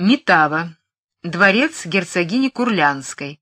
Митава. Дворец герцогини Курлянской.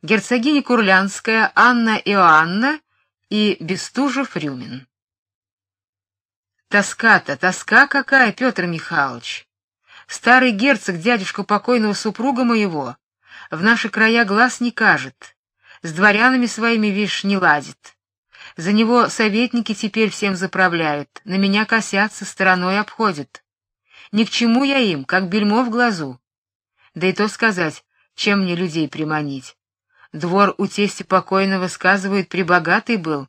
Герцогиня Курлянская Анна Иоанна и Бестужев-Рюмин. Тоска-то, тоска какая, Петр Михайлович. Старый герцог, дядюшка покойного супруга моего, в наши края глаз не кажет, с дворянами своими, вишь, не ладит. За него советники теперь всем заправляют, на меня косятся, стороной обходят. Ни к чему я им, как бельмо в глазу. Да и то сказать, чем мне людей приманить. Двор у тести покойного, сказывают, прибогатый был.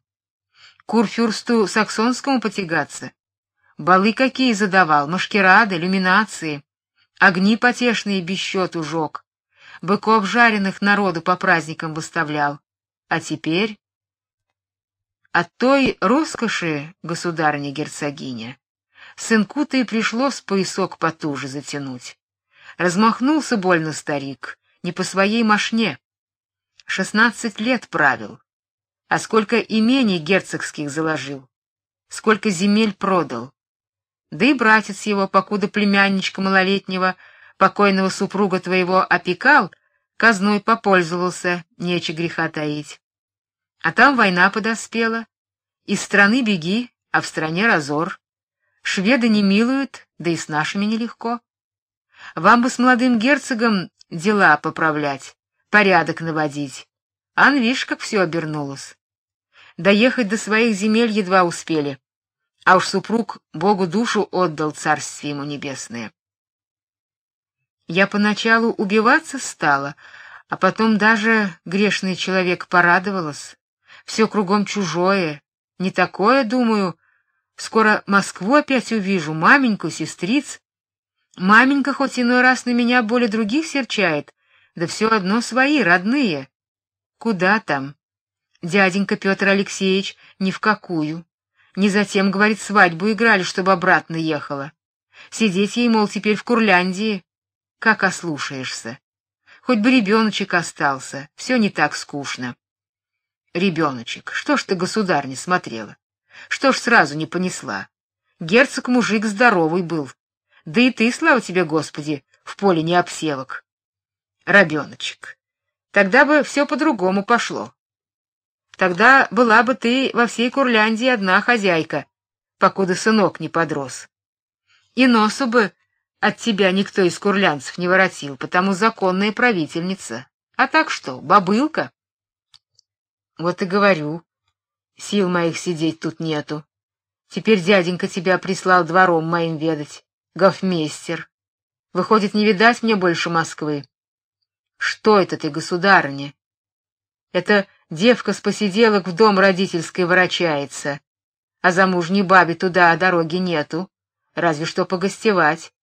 Курфюрсту саксонскому потягаться. Балы какие задавал, машкерады, иллюминации, огни потешные без счету жег, быков жареных народу по праздникам выставлял. А теперь от той роскоши, государыня-герцогиня, сынку-то и пришлось поясок потуже затянуть. Размахнулся больно старик, не по своей мошне. Шестнадцать лет правил, а сколько имений герцогских заложил, сколько земель продал. Да и братец его, покуда племянничка малолетнего, покойного супруга твоего опекал, казной попользовался, нече греха таить. А там война подоспела. Из страны беги, а в стране разор. Шведы не милуют, да и с нашими нелегко. Вам бы с молодым герцогом дела поправлять, порядок наводить. Ан, видишь, как все обернулось. Доехать до своих земель едва успели. А уж супруг Богу душу отдал, царствие ему небесное. Я поначалу убиваться стала, а потом даже грешный человек порадовалась все кругом чужое, не такое, думаю. Скоро Москву опять увижу, маменьку, сестриц. Маменька хоть иной раз на меня более других серчает, да все одно свои, родные. Куда там? Дяденька Петр Алексеевич ни в какую. Не затем, говорит, свадьбу играли, чтобы обратно ехала. Сидеть ей, мол, теперь в Курляндии. Как ослушаешься. Хоть бы ребеночек остался, все не так скучно. Ребеночек, что ж ты, государь, не смотрела? Что ж сразу не понесла? Герцог мужик здоровый был. Да и ты, слава тебе, Господи, в поле не обсевок. Ребеночек. Тогда бы все по-другому пошло. Тогда была бы ты во всей Курляндии одна хозяйка, покуда сынок не подрос. И носу бы от тебя никто из курлянцев не воротил, потому законная правительница. А так что, бабылка? Вот и говорю, сил моих сидеть тут нету. Теперь дяденька тебя прислал двором моим ведать, гофмейстер. Выходит, не видать мне больше Москвы. Что это ты, государыня? Это девка с посиделок в дом родительской ворочается, а замужней бабе туда дороги нету, разве что погостевать,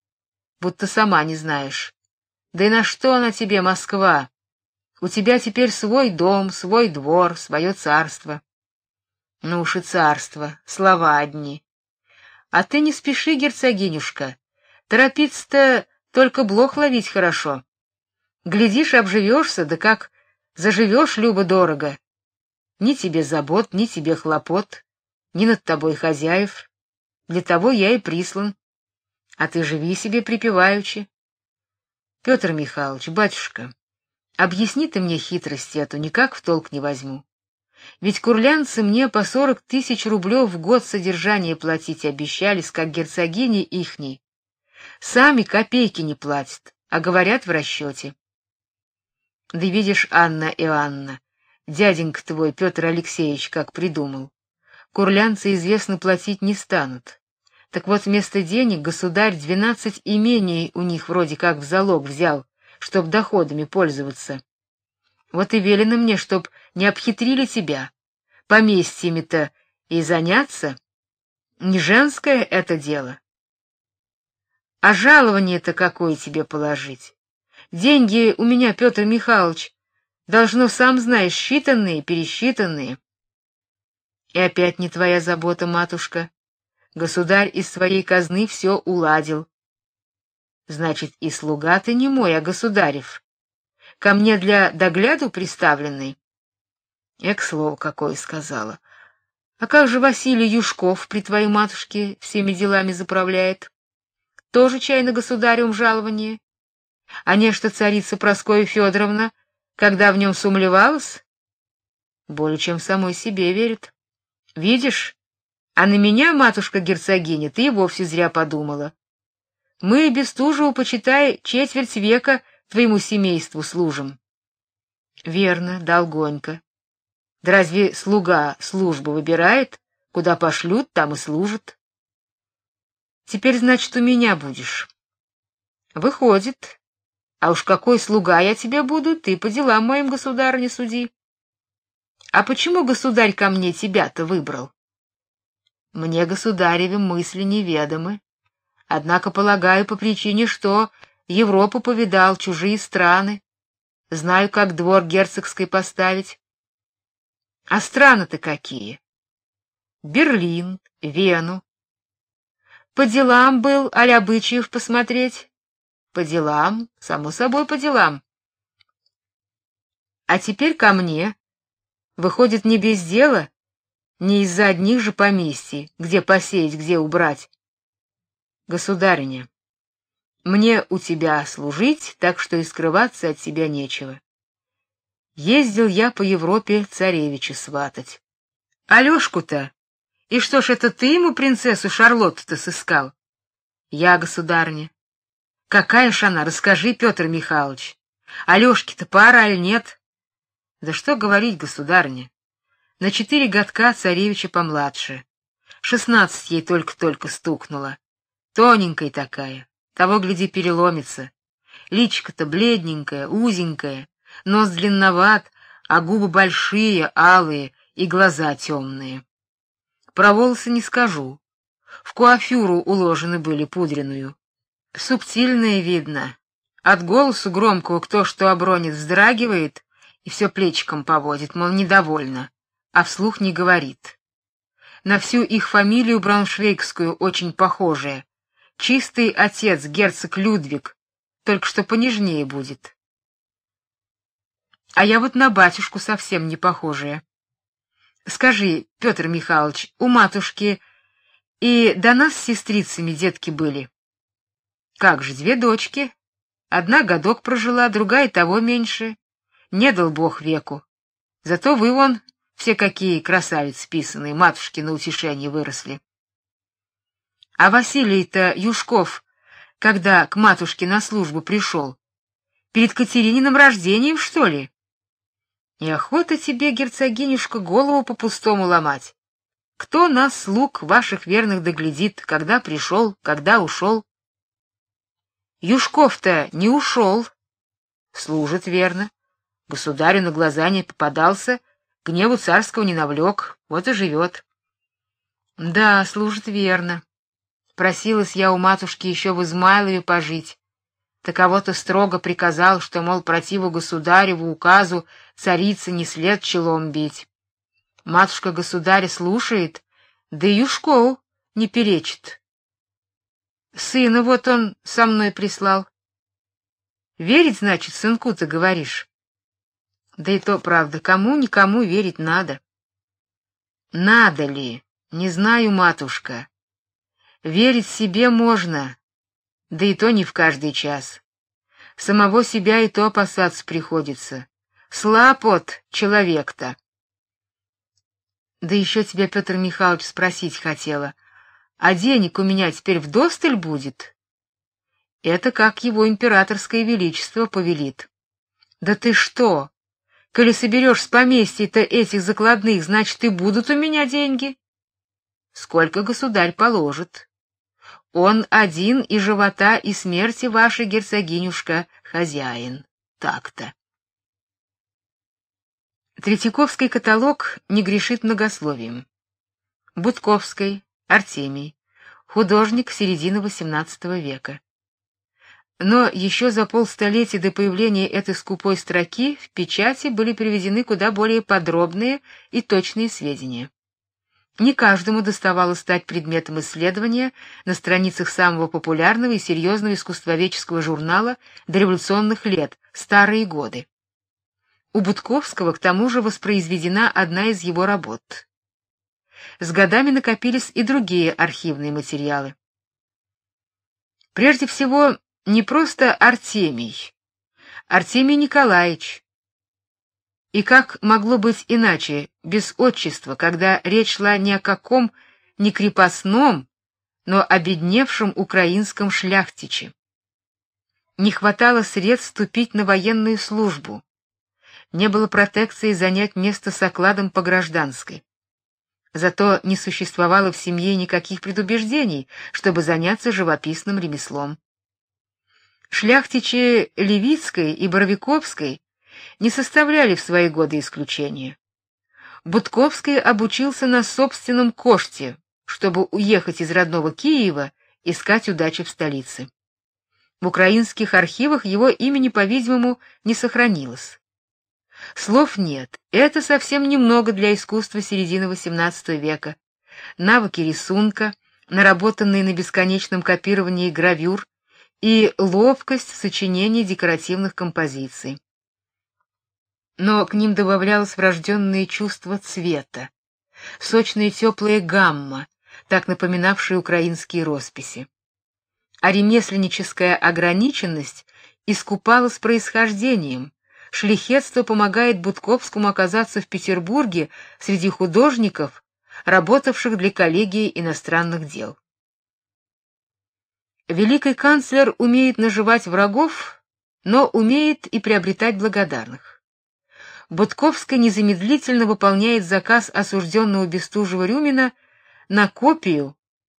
будто сама не знаешь. Да и на что она тебе, Москва? У тебя теперь свой дом, свой двор, свое царство. Ну уж и царство, слова одни. А ты не спеши, герцогинюшка. Торопиться-то только блох ловить хорошо. Глядишь, обживешься, да как заживешь любо-дорого. Ни тебе забот, ни тебе хлопот, ни над тобой хозяев. Для того я и прислан. А ты живи себе припеваючи. Петр Михайлович, батюшка, Объясни ты мне хитрость эту, никак в толк не возьму. Ведь курлянцы мне по сорок тысяч рублев в год содержание платить обещались, как герцогини ихней. Сами копейки не платят, а говорят в расчете. Да видишь, Анна Иоанна, дяденька твой Петр Алексеевич как придумал. Курлянцы известно платить не станут. Так вот вместо денег государь двенадцать имений у них вроде как в залог взял чтоб доходами пользоваться. Вот и велено мне, чтоб не обхитрили тебя, поместьями-то и заняться. Не женское это дело. А жалование-то какое тебе положить? Деньги у меня, Петр Михайлович, должно, сам знаешь, считанные, пересчитанные. И опять не твоя забота, матушка. Государь из своей казны все уладил. Значит, и слуга ты не мой, а государев. Ко мне для догляду приставленный. Эк слово какое сказала. А как же Василий Юшков при твоей матушке всеми делами заправляет? Тоже чай на государевом жалование А не что царица Прасковья Федоровна, когда в нем сумлевалась, более чем самой себе верит. Видишь, а на меня, матушка герцогиня, ты вовсе зря подумала. Мы Бестужеву, почитай, четверть века твоему семейству служим. Верно, долгонько. Да разве слуга службу выбирает, куда пошлют, там и служит? Теперь, значит, у меня будешь. Выходит. А уж какой слуга я тебе буду, ты по делам моим государыне суди. А почему государь ко мне тебя-то выбрал? Мне государевы мысли неведомы. Однако полагаю по причине, что Европу повидал, чужие страны. Знаю, как двор герцогской поставить. А страны-то какие? Берлин, Вену. По делам был, а обычаев посмотреть. По делам, само собой, по делам. А теперь ко мне. Выходит, не без дела, не из-за одних же поместий, где посеять, где убрать. Государиня, мне у тебя служить, так что и скрываться от тебя нечего. Ездил я по Европе царевича сватать. Алёшку-то, и что ж это ты ему принцессу Шарлотту-то сыскал? Я, государня. Какая ж она, расскажи, Петр Михайлович. Алёшке-то пара аль нет? Да что говорить, государня. На четыре годка царевича помладше. Шестнадцать ей только-только стукнуло. Тоненькая такая, того гляди переломится. Личико-то бледненькое, узенькое, нос длинноват, а губы большие, алые и глаза темные. Про волосы не скажу. В куафюру уложены были пудреную. Субтильное видно. От голосу громкого кто что обронит, вздрагивает и все плечиком поводит, мол, недовольна а вслух не говорит. На всю их фамилию брауншвейгскую очень похожая. Чистый отец, герцог Людвиг, только что понежнее будет. А я вот на батюшку совсем не похожая. Скажи, Петр Михайлович, у матушки и до нас с сестрицами детки были. Как же, две дочки. Одна годок прожила, другая того меньше. Не дал Бог веку. Зато вы вон все какие красавицы писаные, матушки на утешение выросли. А Василий-то Юшков, когда к матушке на службу пришел, перед Катерининым рождением, что ли? И охота тебе, герцогинюшка, голову по-пустому ломать. Кто нас, слуг ваших верных, доглядит, когда пришел, когда ушел? Юшков-то не ушел, служит верно. Государю на глаза не попадался, Гневу царского не навлек, вот и живет. Да, служит верно. Просилась я у матушки еще в Измайлове пожить. Таково-то строго приказал, что, мол, противу государеву указу царицы не след челом бить. Матушка государя слушает, да и Юшкову не перечит. Сына вот он со мной прислал. Верить, значит, сынку ты говоришь. Да и то правда, кому никому верить надо. Надо ли? Не знаю, матушка. Верить себе можно, да и то не в каждый час. Самого себя и то опасаться приходится. Слаб от человек-то. Да еще тебя Петр Михайлович спросить хотела. А денег у меня теперь вдосталь будет? Это как его императорское величество повелит. Да ты что? Коли соберешь с поместья-то этих закладных, значит, и будут у меня деньги. Сколько государь положит. Он один и живота, и смерти вашей герцогинюшка хозяин. Так-то. Третьяковский каталог не грешит многословием. Будковский, Артемий, художник середины XVIII века. Но еще за полстолетия до появления этой скупой строки в печати были приведены куда более подробные и точные сведения. Не каждому доставалось стать предметом исследования на страницах самого популярного и серьезного искусствоведческого журнала дореволюционных лет Старые годы. У Будковского к тому же воспроизведена одна из его работ. С годами накопились и другие архивные материалы. Прежде всего, не просто Артемий, Артемий Николаевич. И как могло быть иначе, без отчества, когда речь шла не о каком не крепостном, но обедневшем украинском шляхтиче? Не хватало средств вступить на военную службу. Не было протекции занять место с окладом по гражданской. Зато не существовало в семье никаких предубеждений, чтобы заняться живописным ремеслом. Шляхтичи Левицкой и Боровиковской не составляли в свои годы исключения. Будковский обучился на собственном коште, чтобы уехать из родного Киева, искать удачи в столице. В украинских архивах его имени, по-видимому, не сохранилось. Слов нет. Это совсем немного для искусства середины XVIII века. Навыки рисунка, наработанные на бесконечном копировании гравюр и ловкость в сочинении декоративных композиций. Но к ним добавлялось врожденное чувство цвета, сочная теплая гамма, так напоминавшая украинские росписи. А ремесленническая ограниченность искупалась происхождением, шляхетство помогает Будковскому оказаться в Петербурге среди художников, работавших для коллегии иностранных дел. Великий канцлер умеет наживать врагов, но умеет и приобретать благодарных. Будковский незамедлительно выполняет заказ осужденного Бестужева-Рюмина на копию,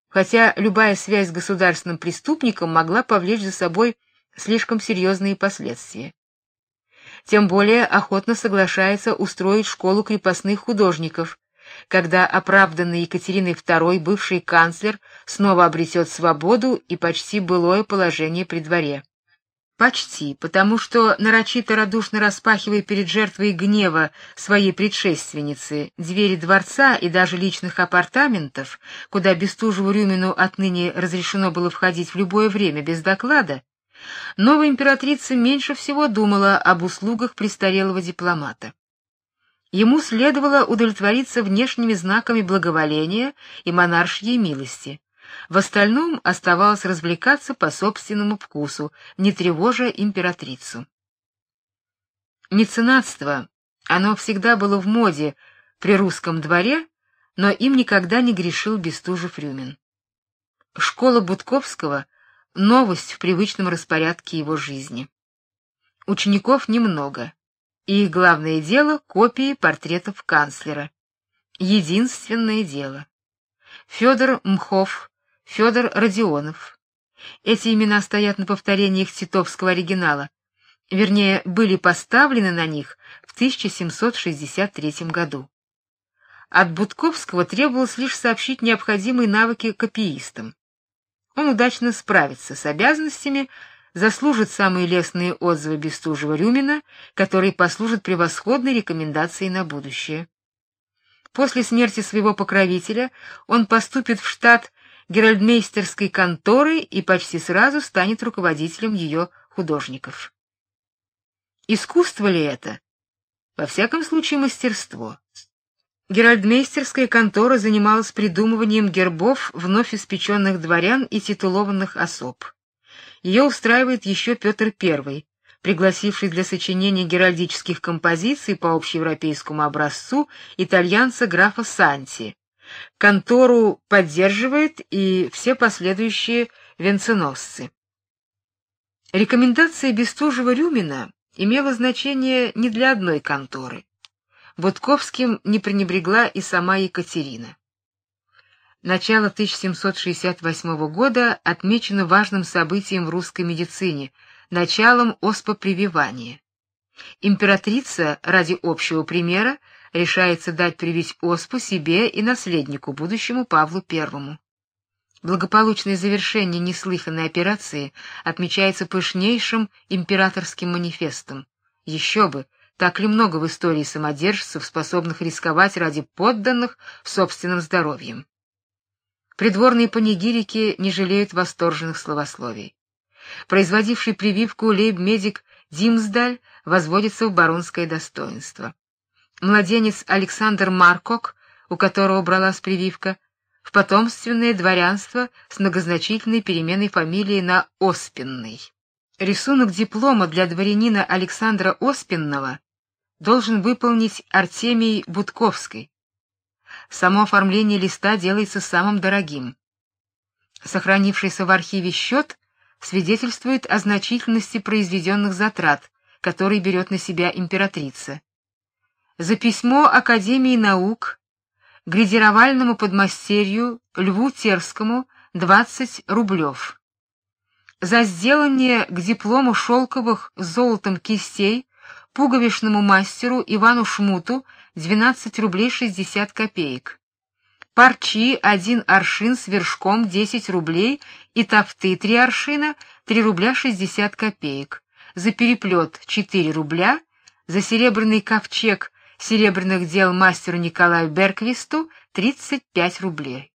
хотя любая связь с государственным преступником могла повлечь за собой слишком серьезные последствия тем более охотно соглашается устроить школу крепостных художников, когда оправданный Екатериной II бывший канцлер снова обретет свободу и почти былое положение при дворе. Почти, потому что нарочито радушно распахивая перед жертвой гнева своей предшественницы двери дворца и даже личных апартаментов, куда Бестужеву Рюмину отныне разрешено было входить в любое время без доклада, Новая императрица меньше всего думала об услугах престарелого дипломата. Ему следовало удовлетвориться внешними знаками благоволения и монаршьей милости. В остальном оставалось развлекаться по собственному вкусу, не тревожа императрицу. Меценатство, оно всегда было в моде при русском дворе, но им никогда не грешил Бестужев-Рюмин. Школа Будковского новость в привычном распорядке его жизни. Учеников немного, и их главное дело копии портретов канцлера. Единственное дело. Федор Мхов, Федор Родионов. Эти имена стоят на повторениях титовского оригинала. Вернее, были поставлены на них в 1763 году. От Будковского требовалось лишь сообщить необходимые навыки копиистам. Он удачно справится с обязанностями, заслужит самые лестные отзывы Бестужева-Рюмина, которые послужат превосходной рекомендацией на будущее. После смерти своего покровителя он поступит в штат геральдмейстерской конторы и почти сразу станет руководителем ее художников. Искусство ли это? Во всяком случае, мастерство. Геральдмейстерская контора занималась придумыванием гербов вновь испеченных дворян и титулованных особ. Ее устраивает еще Петр I, пригласивший для сочинения геральдических композиций по общеевропейскому образцу итальянца графа Санти. Контору поддерживает и все последующие венценосцы. Рекомендация Бестужева-Рюмина имела значение не для одной конторы. Будковским не пренебрегла и сама Екатерина. Начало 1768 года отмечено важным событием в русской медицине началом оспопрививания. Императрица ради общего примера решается дать привить оспу себе и наследнику будущему Павлу I. Благополучное завершение неслыханной операции отмечается пышнейшим императорским манифестом. Еще бы, так ли много в истории самодержцев, способных рисковать ради подданных собственным здоровьем? Придворные панигирики не жалеют восторженных словословий. Производивший прививку лейб-медик Димсдаль возводится в баронское достоинство. Младенец Александр Маркок, у которого бралась прививка, в потомственное дворянство с многозначительной переменой фамилии на Оспенный. Рисунок диплома для дворянина Александра Оспинного должен выполнить Артемий Будковский. Само оформление листа делается самым дорогим. Сохранившийся в архиве счет свидетельствует о значительности произведенных затрат, которые берет на себя императрица. За письмо Академии наук градировальному подмастерью Льву Терскому 20 рублев за сделание к диплому шелковых с золотом кистей пуговичному мастеру Ивану Шмуту 12 рублей 60 копеек. Парчи один аршин с вершком 10 рублей и тафты 3 аршина 3 рубля 60 копеек. За переплет 4 рубля, за серебряный ковчег серебряных дел мастеру Николаю Берквисту 35 рублей.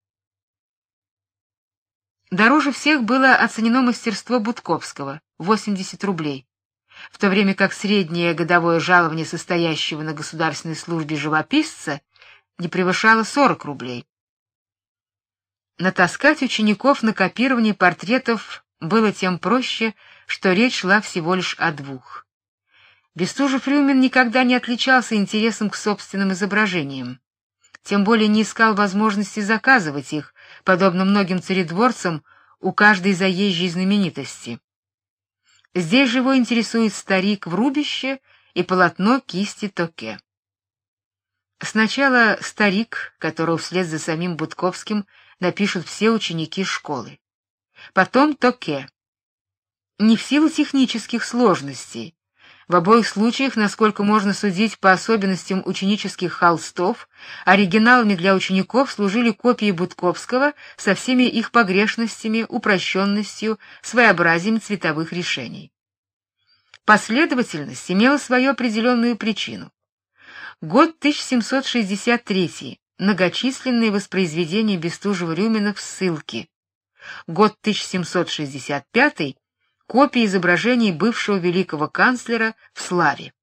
Дороже всех было оценено мастерство Будковского 80 рублей, в то время как среднее годовое жалование состоящего на государственной службе живописца не превышало 40 рублей. Натаскать учеников на копирование портретов было тем проще, что речь шла всего лишь о двух. Бестужев-Рюмин никогда не отличался интересом к собственным изображениям тем более не искал возможности заказывать их, подобно многим царедворцам, у каждой заезжей знаменитости. Здесь же его интересует старик в рубище и полотно кисти Токе. Сначала старик, которого вслед за самим Будковским напишут все ученики школы. Потом Токе. Не в силу технических сложностей, в обоих случаях, насколько можно судить по особенностям ученических холстов, оригиналами для учеников служили копии Будковского со всеми их погрешностями, упрощенностью, своеобразием цветовых решений. Последовательность имела свою определенную причину. Год 1763. Многочисленные воспроизведения Бестужева-Рюмина в ссылке. Год 1765 копии изображений бывшего великого канцлера в славе.